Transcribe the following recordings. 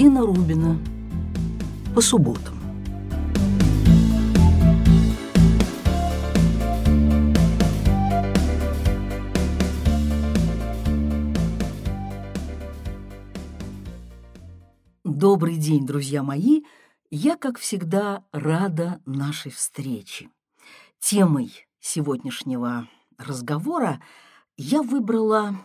Дина Рубина. По субботам. Добрый день, друзья мои! Я, как всегда, рада нашей встрече. Темой сегодняшнего разговора я выбрала...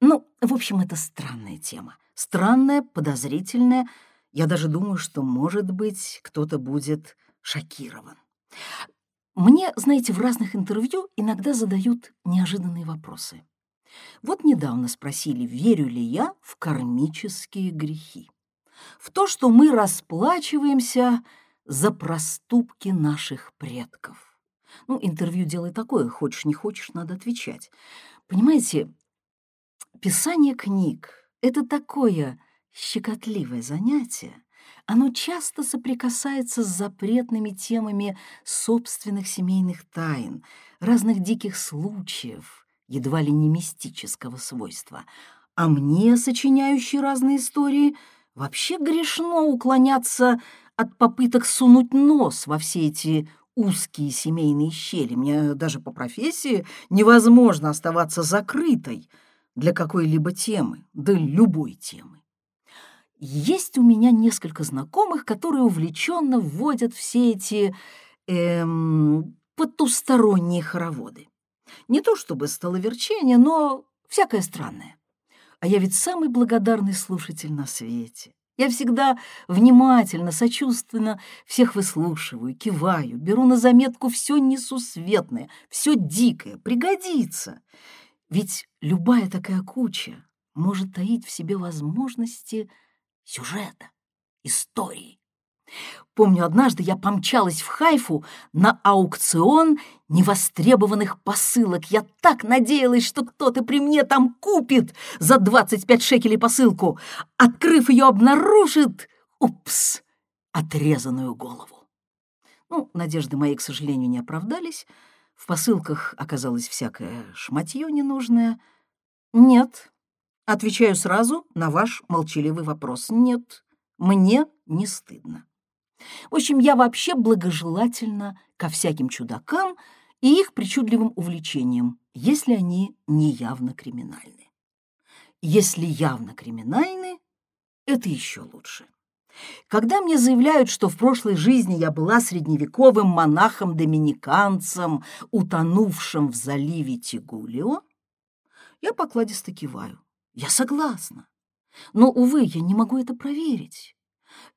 Ну, в общем, это странная тема. Странная, подозрительная. Я даже думаю, что, может быть, кто-то будет шокирован. Мне, знаете, в разных интервью иногда задают неожиданные вопросы. Вот недавно спросили, верю ли я в кармические грехи в то, что мы расплачиваемся за проступки наших предков. Ну, интервью делай такое, хочешь не хочешь, надо отвечать. Понимаете, писание книг — это такое щекотливое занятие. Оно часто соприкасается с запретными темами собственных семейных тайн, разных диких случаев, едва ли не мистического свойства. А мне, сочиняющий разные истории — Вообще грешно уклоняться от попыток сунуть нос во все эти узкие семейные щели. Мне даже по профессии невозможно оставаться закрытой для какой-либо темы, да любой темы. Есть у меня несколько знакомых, которые увлеченно вводят все эти эм, потусторонние хороводы. Не то чтобы столоверчение, но всякое странное. А я ведь самый благодарный слушатель на свете. Я всегда внимательно, сочувственно всех выслушиваю, киваю, беру на заметку все несусветное, все дикое, пригодится. Ведь любая такая куча может таить в себе возможности сюжета, истории. Помню, однажды я помчалась в Хайфу на аукцион невостребованных посылок. Я так надеялась, что кто-то при мне там купит за 25 шекелей посылку. Открыв ее, обнаружит, упс, отрезанную голову. Ну, надежды мои, к сожалению, не оправдались. В посылках оказалось всякое шматье ненужное. Нет, отвечаю сразу на ваш молчаливый вопрос. Нет, мне не стыдно. В общем, я вообще благожелательна ко всяким чудакам и их причудливым увлечениям, если они не явно криминальны. Если явно криминальны, это еще лучше. Когда мне заявляют, что в прошлой жизни я была средневековым монахом-доминиканцем, утонувшим в заливе Тигулио, я покладисто киваю. Я согласна. Но, увы, я не могу это проверить.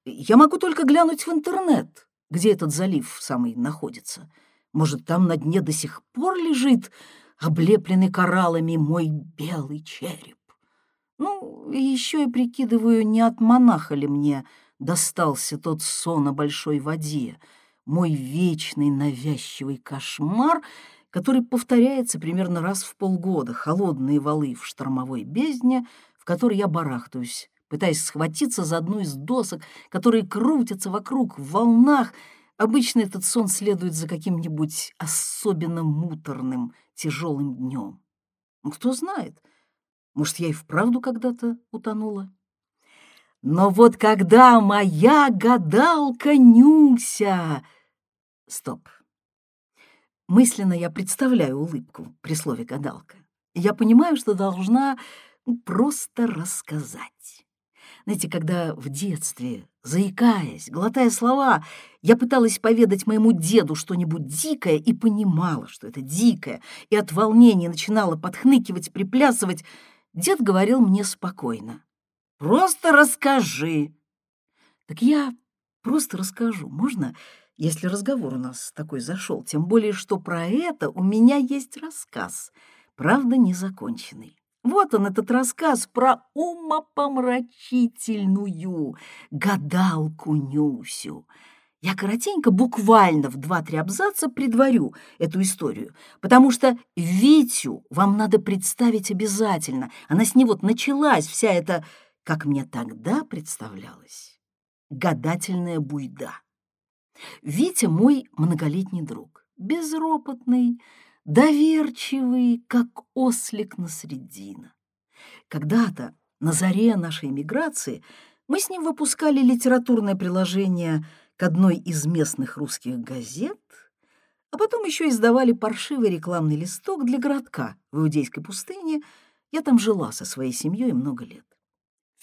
Я могу только глянуть в интернет, где этот залив самый находится. Может, там на дне до сих пор лежит облепленный кораллами мой белый череп. Ну, еще и прикидываю, не от монаха ли мне достался тот сон о большой воде, мой вечный навязчивый кошмар, который повторяется примерно раз в полгода, холодные валы в штормовой бездне, в которой я барахтаюсь, пытаясь схватиться за одну из досок, которые крутятся вокруг в волнах. Обычно этот сон следует за каким-нибудь особенно муторным, тяжелым днем. Ну, кто знает, может, я и вправду когда-то утонула. Но вот когда моя гадалка Нюся... Стоп. Мысленно я представляю улыбку при слове «гадалка». Я понимаю, что должна просто рассказать. Знаете, когда в детстве, заикаясь, глотая слова, я пыталась поведать моему деду что-нибудь дикое и понимала, что это дикое, и от волнения начинала подхныкивать, приплясывать, дед говорил мне спокойно. «Просто расскажи». Так я просто расскажу. Можно, если разговор у нас такой зашел? Тем более, что про это у меня есть рассказ, правда, незаконченный. Вот он, этот рассказ про умопомрачительную гадалку Нюсю. Я коротенько, буквально в два-три абзаца предварю эту историю, потому что Витю вам надо представить обязательно. Она с ней вот началась, вся эта, как мне тогда представлялась, гадательная буйда. Витя мой многолетний друг, безропотный, доверчивый, как ослик на средина. Когда-то, на заре нашей эмиграции, Мы с ним выпускали литературное приложение к одной из местных русских газет, а потом еще издавали паршивый рекламный листок для городка в Иудейской пустыне. Я там жила со своей семьей много лет.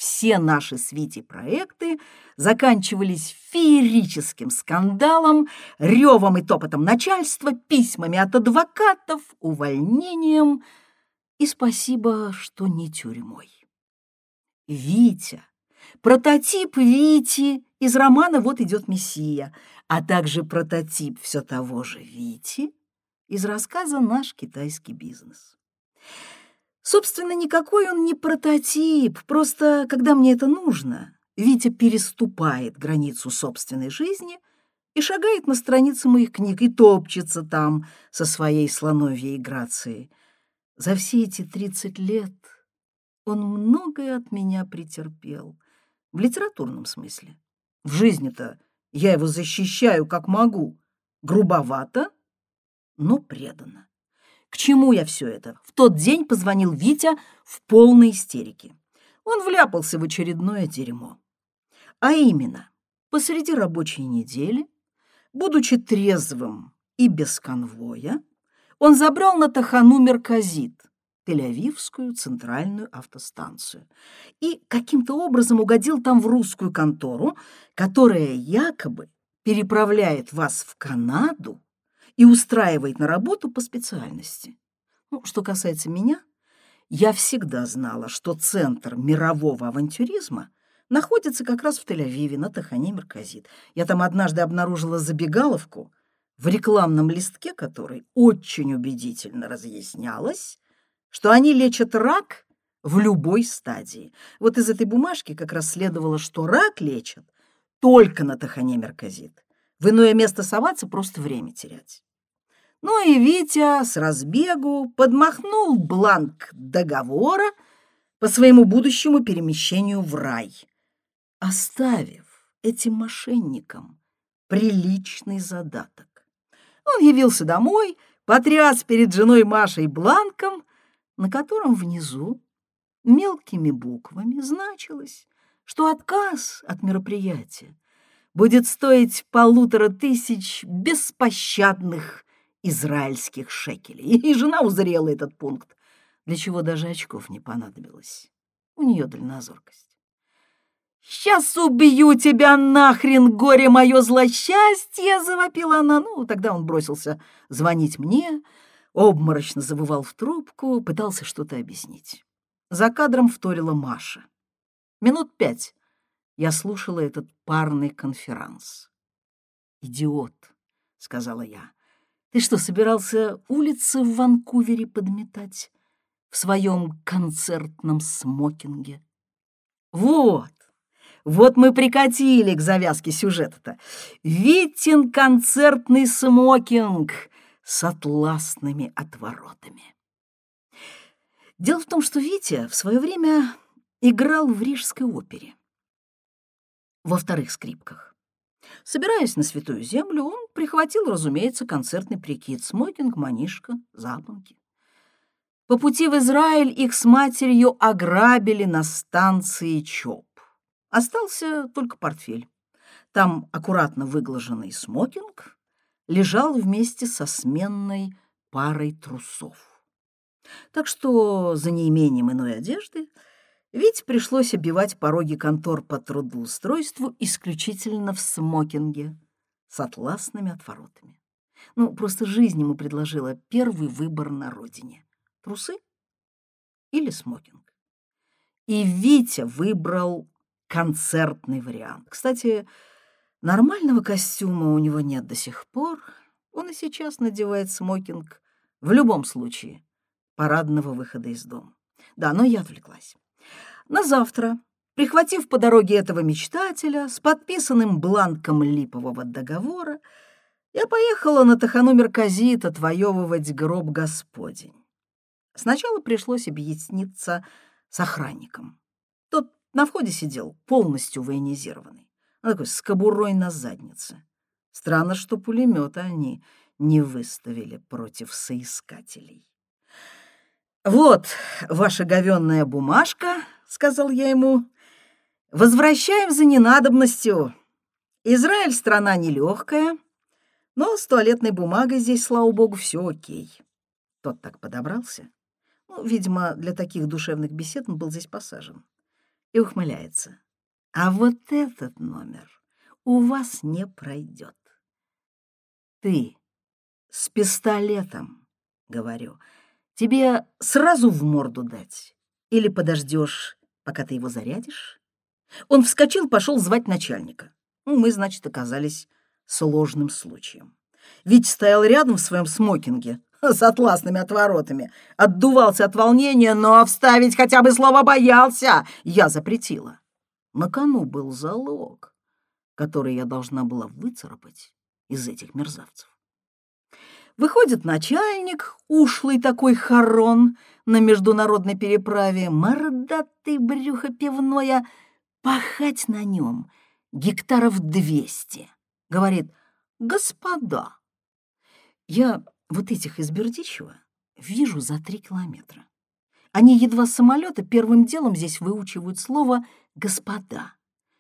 Все наши с Витей проекты заканчивались феерическим скандалом, ревом и топотом начальства, письмами от адвокатов, увольнением и спасибо, что не тюрьмой. Витя, прототип Вити из романа «Вот идет Мессия», а также прототип все того же Вити из рассказа «Наш китайский бизнес». Собственно, никакой он не прототип, просто когда мне это нужно, Витя переступает границу собственной жизни и шагает на страницы моих книг и топчется там со своей слоновьей грацией. За все эти тридцать лет он многое от меня претерпел, в литературном смысле. В жизни-то я его защищаю как могу, грубовато, но преданно. К чему я все это? В тот день позвонил Витя в полной истерике. Он вляпался в очередное дерьмо. А именно, посреди рабочей недели, будучи трезвым и без конвоя, он забрал на Тахану Мерказит, Тель-Авивскую центральную автостанцию, и каким-то образом угодил там в русскую контору, которая якобы переправляет вас в Канаду и устраивает на работу по специальности. Ну, что касается меня, я всегда знала, что центр мирового авантюризма находится как раз в Тель-Авиве на Тахане Мерказит. Я там однажды обнаружила забегаловку, в рекламном листке которой очень убедительно разъяснялось, что они лечат рак в любой стадии. Вот из этой бумажки как раз следовало, что рак лечат только на Тахане Мерказит. В иное место соваться просто время терять. Ну и Витя с разбегу подмахнул бланк договора по своему будущему перемещению в рай, оставив этим мошенникам приличный задаток. Он явился домой, потряс перед женой Машей бланком, на котором внизу мелкими буквами значилось, что отказ от мероприятия будет стоить полутора тысяч беспощадных израильских шекелей. И жена узрела этот пункт, для чего даже очков не понадобилось. У нее дальнозоркость. «Сейчас убью тебя нахрен, горе мое злосчастье!» — завопила она. Ну, тогда он бросился звонить мне, обморочно забывал в трубку, пытался что-то объяснить. За кадром вторила Маша. Минут пять я слушала этот парный конферанс. «Идиот», — сказала я. Ты что, собирался улицы в Ванкувере подметать в своем концертном смокинге? Вот, вот мы прикатили к завязке сюжета-то. Витин концертный смокинг с атласными отворотами. Дело в том, что Витя в свое время играл в Рижской опере во вторых скрипках. Собираясь на Святую Землю, он прихватил, разумеется, концертный прикид, смокинг, манишка, запонки. По пути в Израиль их с матерью ограбили на станции ЧОП. Остался только портфель. Там аккуратно выглаженный смокинг лежал вместе со сменной парой трусов. Так что за неимением иной одежды ведь пришлось обивать пороги контор по трудоустройству исключительно в смокинге с атласными отворотами. Ну, просто жизнь ему предложила первый выбор на родине — трусы или смокинг. И Витя выбрал концертный вариант. Кстати, нормального костюма у него нет до сих пор. Он и сейчас надевает смокинг в любом случае парадного выхода из дома. Да, но я отвлеклась. На завтра, прихватив по дороге этого мечтателя с подписанным бланком липового договора, я поехала на Тахану Мерказит отвоевывать гроб Господень. Сначала пришлось объясниться с охранником. Тот на входе сидел, полностью военизированный, такой с кобурой на заднице. Странно, что пулемета они не выставили против соискателей. «Вот ваша говенная бумажка», — сказал я ему. Возвращаем за ненадобностью. Израиль страна нелегкая, но с туалетной бумагой здесь, слава богу, все окей. Тот так подобрался. Ну, видимо, для таких душевных бесед он был здесь посажен. И ухмыляется. А вот этот номер у вас не пройдет. Ты с пистолетом, говорю, тебе сразу в морду дать? Или подождешь, пока ты его зарядишь? Он вскочил, пошел звать начальника. Мы, значит, оказались сложным случаем. Ведь стоял рядом в своем смокинге с атласными отворотами, отдувался от волнения, но вставить хотя бы слово боялся. Я запретила. На кону был залог, который я должна была выцарапать из этих мерзавцев. Выходит начальник, ушлый такой хорон на международной переправе, мордатый брюхо пивное, пахать на нем гектаров двести. Говорит, господа, я вот этих из Бердичева вижу за три километра. Они едва с самолета первым делом здесь выучивают слово «господа».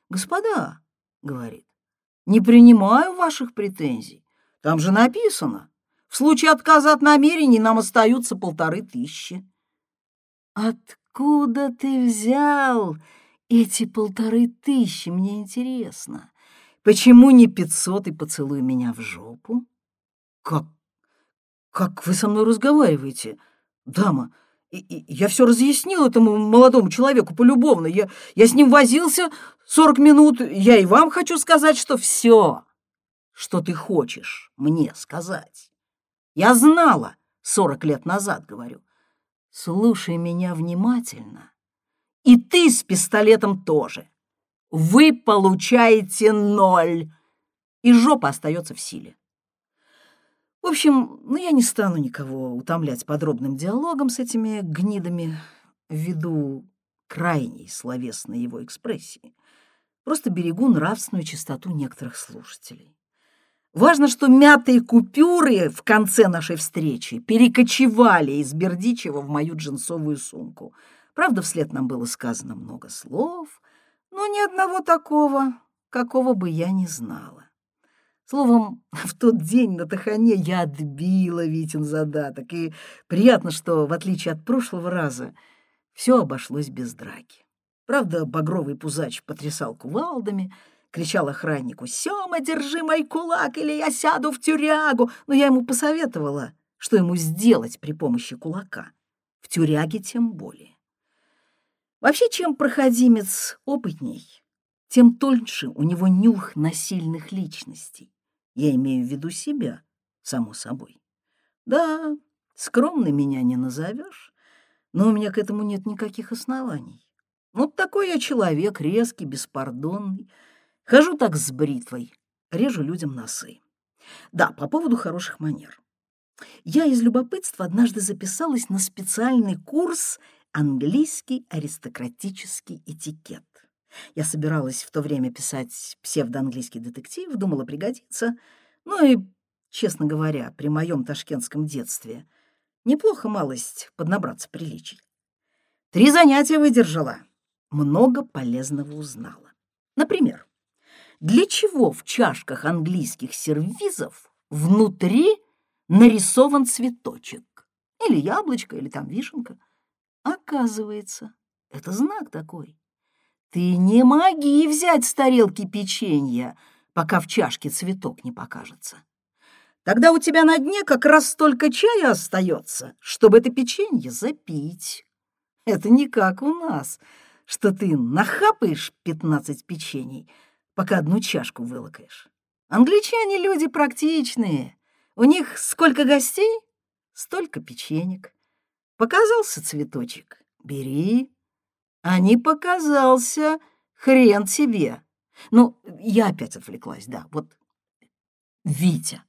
«Господа», — говорит, — «не принимаю ваших претензий. Там же написано, в случае отказа от намерений нам остаются полторы тысячи. Откуда ты взял эти полторы тысячи, мне интересно? Почему не пятьсот и поцелуй меня в жопу? Как, как вы со мной разговариваете, дама? И, и, я все разъяснил этому молодому человеку полюбовно. Я, я с ним возился сорок минут. Я и вам хочу сказать, что все, что ты хочешь мне сказать я знала сорок лет назад, говорю. Слушай меня внимательно. И ты с пистолетом тоже. Вы получаете ноль. И жопа остается в силе. В общем, ну я не стану никого утомлять подробным диалогом с этими гнидами ввиду крайней словесной его экспрессии. Просто берегу нравственную чистоту некоторых слушателей. Важно, что мятые купюры в конце нашей встречи перекочевали из Бердичева в мою джинсовую сумку. Правда, вслед нам было сказано много слов, но ни одного такого, какого бы я не знала. Словом, в тот день на Тахане я отбила Витин задаток, и приятно, что, в отличие от прошлого раза, все обошлось без драки. Правда, багровый пузач потрясал кувалдами — кричал охраннику. «Сема, держи мой кулак, или я сяду в тюрягу!» Но я ему посоветовала, что ему сделать при помощи кулака. В тюряге тем более. Вообще, чем проходимец опытней, тем тоньше у него нюх на сильных личностей. Я имею в виду себя, само собой. Да, скромный меня не назовешь, но у меня к этому нет никаких оснований. Вот такой я человек, резкий, беспардонный, Хожу так с бритвой, режу людям носы. Да, по поводу хороших манер. Я из любопытства однажды записалась на специальный курс «Английский аристократический этикет». Я собиралась в то время писать псевдоанглийский детектив, думала пригодится. Ну и, честно говоря, при моем ташкентском детстве неплохо малость поднабраться приличий. Три занятия выдержала, много полезного узнала. Например, для чего в чашках английских сервизов внутри нарисован цветочек? Или яблочко, или там вишенка. Оказывается, это знак такой. Ты не моги взять с тарелки печенья, пока в чашке цветок не покажется. Тогда у тебя на дне как раз столько чая остается, чтобы это печенье запить. Это не как у нас, что ты нахапаешь пятнадцать печений — пока одну чашку вылокаешь. Англичане люди практичные. У них сколько гостей, столько печенек. Показался цветочек — бери. А не показался — хрен тебе. Ну, я опять отвлеклась, да, вот Витя.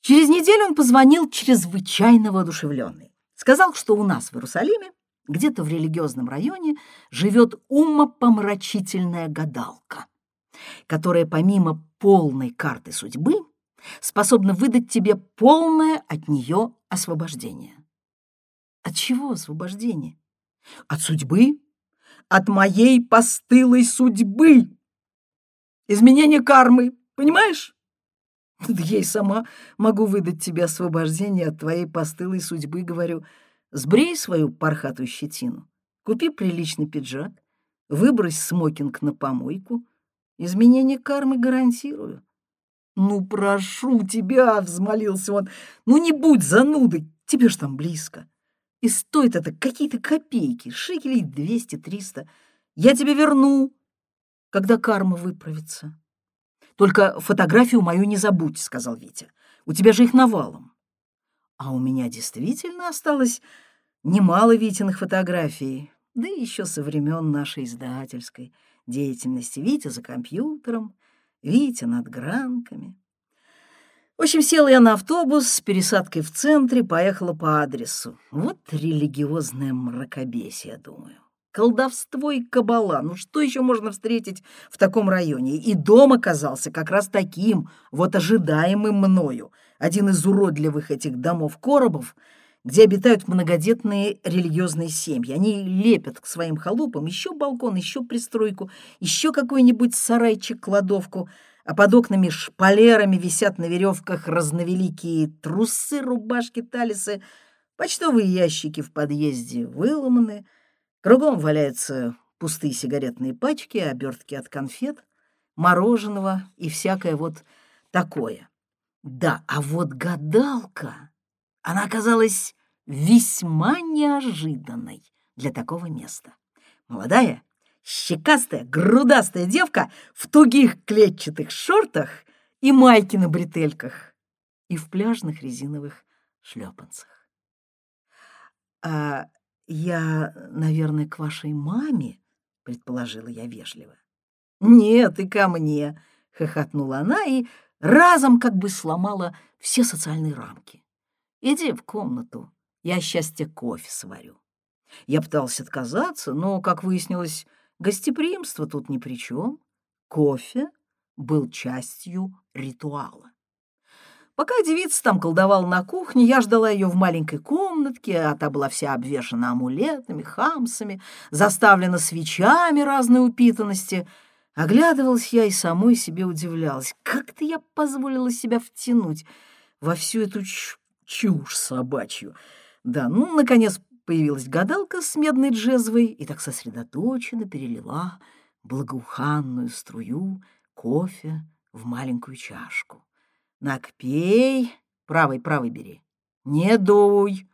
Через неделю он позвонил чрезвычайно воодушевленный. Сказал, что у нас в Иерусалиме где-то в религиозном районе живет умопомрачительная гадалка, которая помимо полной карты судьбы способна выдать тебе полное от нее освобождение. От чего освобождение? От судьбы, от моей постылой судьбы. Изменение кармы, понимаешь? И сама могу выдать тебе освобождение от твоей постылой судьбы, говорю. Сбрей свою пархатую щетину, купи приличный пиджак, выбрось смокинг на помойку. Изменение кармы гарантирую. «Ну, прошу тебя!» — взмолился он. «Ну, не будь занудой, тебе ж там близко. И стоит это какие-то копейки, шекелей двести-триста. Я тебе верну, когда карма выправится». «Только фотографию мою не забудь», — сказал Витя. «У тебя же их навалом». А у меня действительно осталось немало Витиных фотографий, да еще со времен нашей издательской деятельности. Витя за компьютером, Витя над гранками. В общем, села я на автобус с пересадкой в центре, поехала по адресу. Вот религиозное мракобесие, думаю колдовство и кабала. Ну что еще можно встретить в таком районе? И дом оказался как раз таким, вот ожидаемым мною. Один из уродливых этих домов-коробов, где обитают многодетные религиозные семьи. Они лепят к своим халупам еще балкон, еще пристройку, еще какой-нибудь сарайчик-кладовку, а под окнами шпалерами висят на веревках разновеликие трусы, рубашки, талисы, почтовые ящики в подъезде выломаны — Кругом валяются пустые сигаретные пачки, обертки от конфет, мороженого и всякое вот такое. Да, а вот гадалка, она оказалась весьма неожиданной для такого места. Молодая, щекастая, грудастая девка в тугих клетчатых шортах и майке на бретельках и в пляжных резиновых шлепанцах. А «Я, наверное, к вашей маме?» — предположила я вежливо. «Нет, и ко мне!» — хохотнула она и разом как бы сломала все социальные рамки. «Иди в комнату, я счастье кофе сварю». Я пытался отказаться, но, как выяснилось, гостеприимство тут ни при чем. Кофе был частью ритуала. Пока девица там колдовала на кухне, я ждала ее в маленькой комнатке, а та была вся обвешана амулетами, хамсами, заставлена свечами разной упитанности. Оглядывалась я и самой себе удивлялась. Как-то я позволила себя втянуть во всю эту чушь собачью. Да, ну, наконец появилась гадалка с медной джезвой и так сосредоточенно перелила благоуханную струю кофе в маленькую чашку. Накпей, правый, правый бери, не дуй,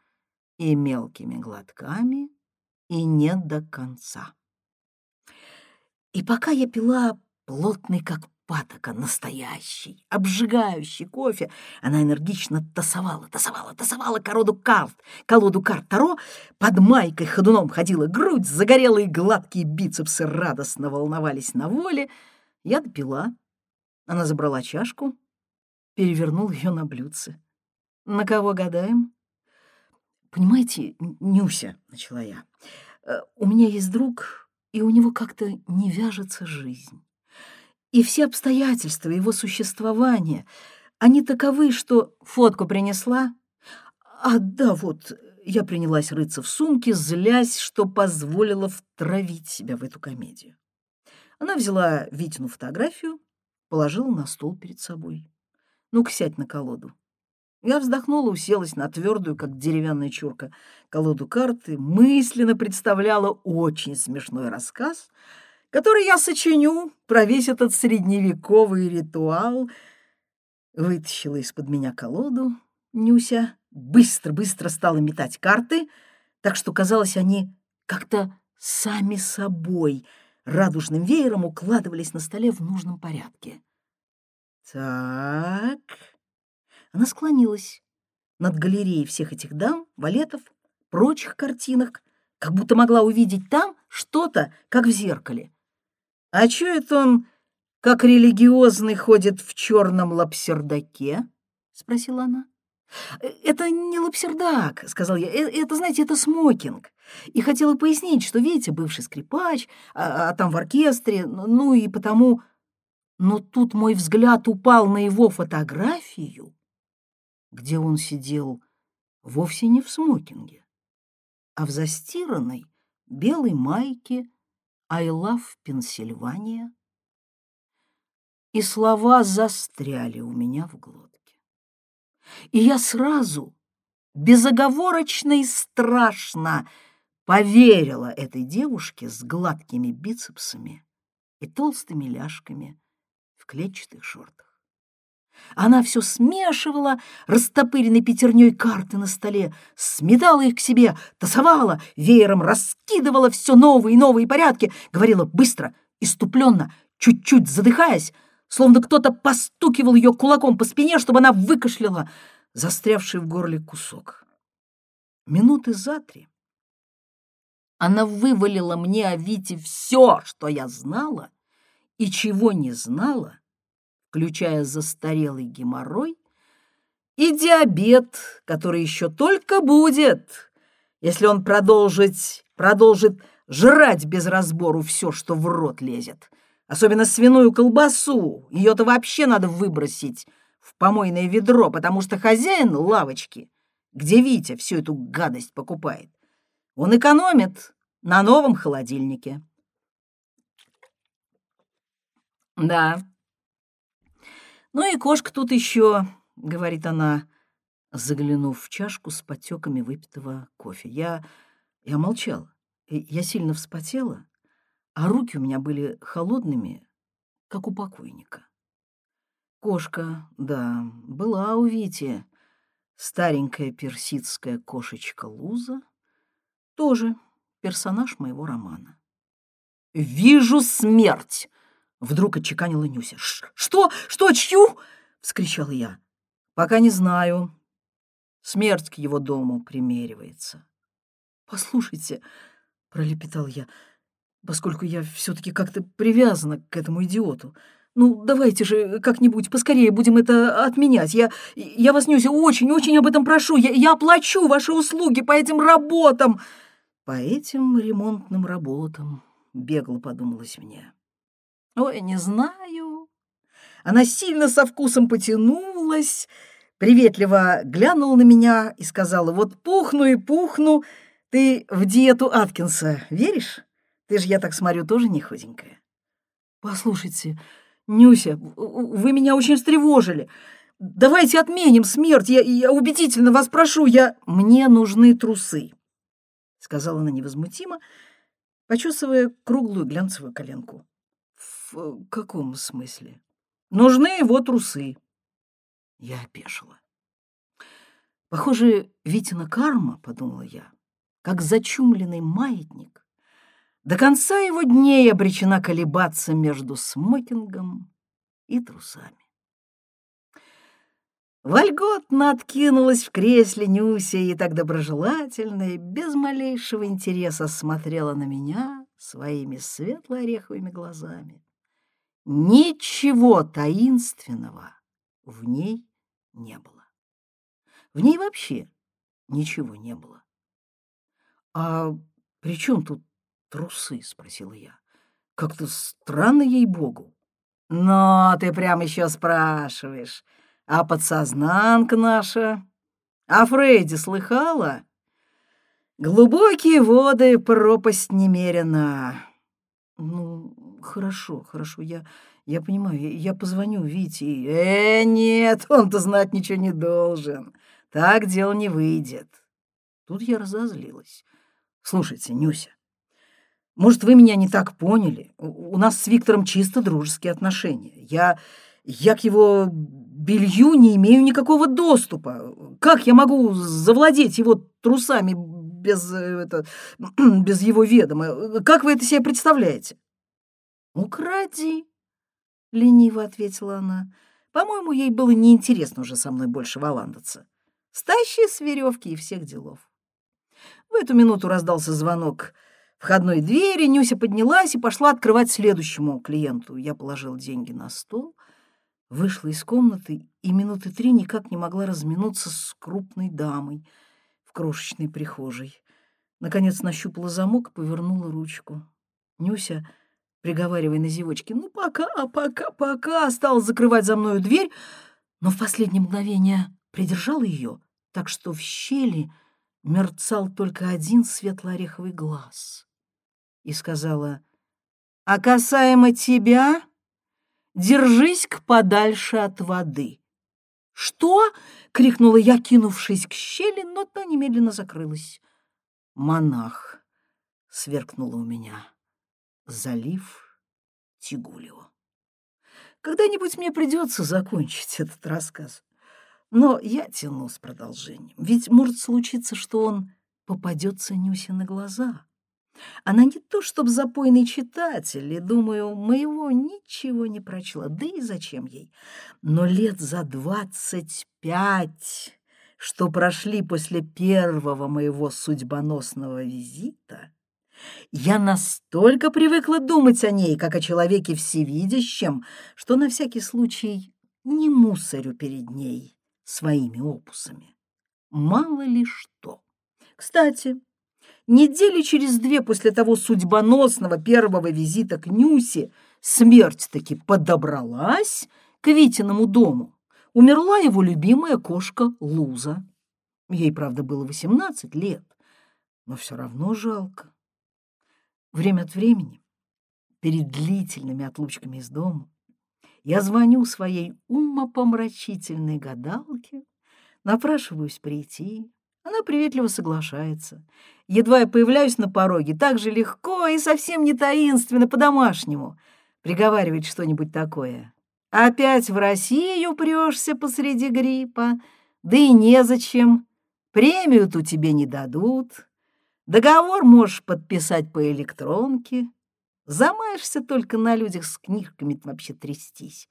и мелкими глотками, и не до конца. И пока я пила плотный, как патока, настоящий, обжигающий кофе, она энергично тасовала, тасовала, тасовала колоду карт, колоду карт Таро, под майкой ходуном ходила грудь, загорелые гладкие бицепсы радостно волновались на воле. Я допила. Она забрала чашку, перевернул ее на блюдце. «На кого гадаем?» «Понимаете, Нюся», — начала я, э, — «у меня есть друг, и у него как-то не вяжется жизнь. И все обстоятельства его существования, они таковы, что фотку принесла. А да, вот, я принялась рыться в сумке, злясь, что позволила втравить себя в эту комедию. Она взяла Витину фотографию, положила на стол перед собой. Ну-ка, сядь на колоду. Я вздохнула, уселась на твердую, как деревянная чурка, колоду карты, мысленно представляла очень смешной рассказ, который я сочиню про весь этот средневековый ритуал. Вытащила из-под меня колоду Нюся, быстро-быстро стала метать карты, так что, казалось, они как-то сами собой радужным веером укладывались на столе в нужном порядке. Так. Она склонилась над галереей всех этих дам, валетов, прочих картинок, как будто могла увидеть там что-то, как в зеркале. А чё это он, как религиозный, ходит в черном лапсердаке? спросила она. «Э, «Это не лапсердак», — сказал я. «Э, «Это, знаете, это смокинг». И хотела пояснить, что, видите, бывший скрипач, а, а там в оркестре, ну и потому но тут мой взгляд упал на его фотографию, где он сидел вовсе не в смокинге, а в застиранной белой майке «I love Pennsylvania», и слова застряли у меня в глотке. И я сразу, безоговорочно и страшно, поверила этой девушке с гладкими бицепсами и толстыми ляжками в клетчатых шортах. Она все смешивала растопыренной пятерней карты на столе, сметала их к себе, тасовала, веером раскидывала все новые и новые порядки, говорила быстро, иступленно, чуть-чуть задыхаясь, словно кто-то постукивал ее кулаком по спине, чтобы она выкашляла застрявший в горле кусок. Минуты за три она вывалила мне о Вите все, что я знала и чего не знала, включая застарелый геморрой и диабет, который еще только будет, если он продолжит, продолжит жрать без разбору все, что в рот лезет, особенно свиную колбасу. Ее-то вообще надо выбросить в помойное ведро, потому что хозяин лавочки, где Витя всю эту гадость покупает, он экономит на новом холодильнике. Да, «Ну и кошка тут еще», — говорит она, заглянув в чашку с потеками выпитого кофе. Я, я молчала. Я сильно вспотела, а руки у меня были холодными, как у покойника. Кошка, да, была у Вити. Старенькая персидская кошечка Луза, тоже персонаж моего романа. «Вижу смерть!» Вдруг отчеканила Нюся. «Что? Что? Чью?» — вскричала я. «Пока не знаю. Смерть к его дому примеривается». «Послушайте», — пролепетал я, поскольку я все-таки как-то привязана к этому идиоту. «Ну, давайте же как-нибудь поскорее будем это отменять. Я, я вас, Нюся, очень-очень об этом прошу. Я, я оплачу ваши услуги по этим работам». «По этим ремонтным работам», — бегло подумалось мне. Ой, не знаю. Она сильно со вкусом потянулась, приветливо глянула на меня и сказала, вот пухну и пухну, ты в диету Аткинса веришь? Ты же, я так смотрю, тоже не худенькая. Послушайте, Нюся, вы меня очень встревожили. Давайте отменим смерть, я, я убедительно вас прошу, я... Мне нужны трусы, сказала она невозмутимо, почесывая круглую глянцевую коленку. «В каком смысле?» «Нужны его трусы». Я опешила. Похоже, Витина карма, — подумала я, — как зачумленный маятник, до конца его дней обречена колебаться между смокингом и трусами. Вольготно откинулась в кресле Нюся и так доброжелательно и без малейшего интереса смотрела на меня своими светло-ореховыми глазами. Ничего таинственного в ней не было. В ней вообще ничего не было. «А при чем тут трусы?» — спросила я. «Как-то странно ей-богу». «Но ты прям еще спрашиваешь. А подсознанка наша? А Фрейди слыхала?» «Глубокие воды, пропасть немерена». «Ну, Хорошо, хорошо, я, я понимаю, я позвоню Вите. Э, нет, он-то знать ничего не должен. Так дело не выйдет. Тут я разозлилась. Слушайте, Нюся, может, вы меня не так поняли? У нас с Виктором чисто дружеские отношения. Я, я к его белью не имею никакого доступа. Как я могу завладеть его трусами без, э, это, без его ведома? Как вы это себе представляете? «Укради», — лениво ответила она. «По-моему, ей было неинтересно уже со мной больше валандаться. Стащи с веревки и всех делов». В эту минуту раздался звонок входной двери, Нюся поднялась и пошла открывать следующему клиенту. Я положил деньги на стол, вышла из комнаты и минуты три никак не могла разминуться с крупной дамой в крошечной прихожей. Наконец нащупала замок и повернула ручку. Нюся приговаривая на зевочке. «Ну, пока, пока, пока!» Стал закрывать за мною дверь, но в последнее мгновение придержал ее, так что в щели мерцал только один светло-ореховый глаз. И сказала, А касаемо тебя, держись-ка подальше от воды. «Что?» — крикнула я, кинувшись к щели, но та немедленно закрылась. «Монах!» — сверкнула у меня. Залив Тигулио. Когда-нибудь мне придется закончить этот рассказ. Но я тяну с продолжением. Ведь может случиться, что он попадется Нюсе на глаза. Она не то чтобы запойный читатель, и, думаю, моего ничего не прочла, да и зачем ей. Но лет за двадцать пять, что прошли после первого моего судьбоносного визита, я настолько привыкла думать о ней, как о человеке всевидящем, что на всякий случай не мусорю перед ней своими опусами. Мало ли что. Кстати, недели через две после того судьбоносного первого визита к Нюсе смерть таки подобралась к Витиному дому. Умерла его любимая кошка Луза. Ей, правда, было 18 лет, но все равно жалко. Время от времени, перед длительными отлучками из дома, я звоню своей умопомрачительной гадалке, напрашиваюсь прийти, она приветливо соглашается. Едва я появляюсь на пороге, так же легко и совсем не таинственно, по-домашнему. Приговаривает что-нибудь такое. Опять в Россию прешься посреди гриппа, да и незачем. Премию тут тебе не дадут. Договор можешь подписать по электронке. Замаешься только на людях с книжками вообще трястись.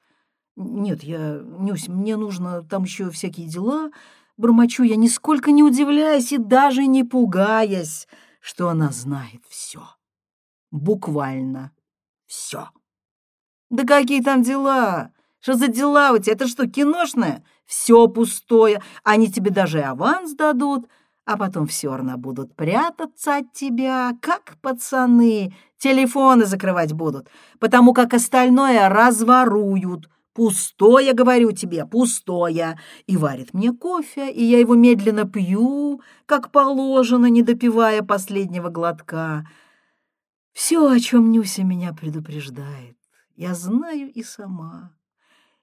Нет, я, Нюсь, мне нужно, там еще всякие дела — Бормочу я, нисколько не удивляясь и даже не пугаясь, что она знает все. Буквально все. Да какие там дела? Что за дела у тебя? Это что, киношное? Все пустое. Они тебе даже аванс дадут, а потом все равно будут прятаться от тебя, как пацаны. Телефоны закрывать будут, потому как остальное разворуют — Пустое, говорю тебе, пустое. И варит мне кофе, и я его медленно пью, как положено, не допивая последнего глотка. Все, о чем Нюся меня предупреждает, я знаю и сама.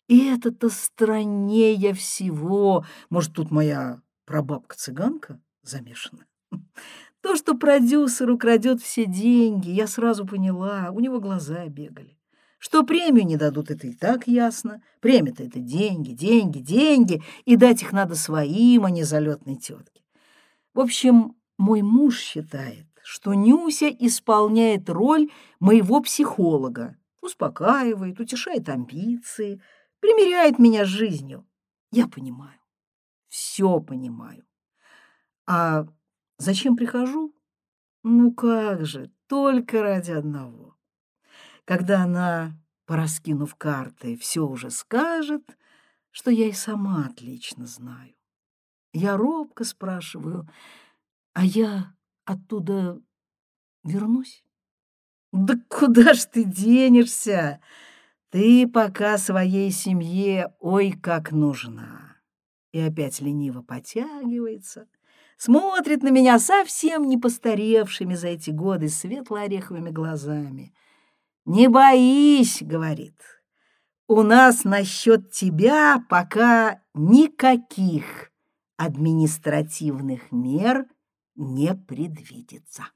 И это-то страннее всего. Может, тут моя прабабка-цыганка замешана? То, что продюсер украдет все деньги, я сразу поняла, у него глаза бегали. Что премию не дадут, это и так ясно. Премия-то это деньги, деньги, деньги, и дать их надо своим, а не залетной тетке. В общем, мой муж считает, что Нюся исполняет роль моего психолога, успокаивает, утешает амбиции, примиряет меня с жизнью. Я понимаю, все понимаю. А зачем прихожу? Ну как же, только ради одного когда она, пораскинув карты, все уже скажет, что я и сама отлично знаю. Я робко спрашиваю, а я оттуда вернусь? Да куда ж ты денешься? Ты пока своей семье ой как нужна. И опять лениво потягивается, смотрит на меня совсем не постаревшими за эти годы светло-ореховыми глазами — «Не боись», — говорит, — «у нас насчет тебя пока никаких административных мер не предвидится».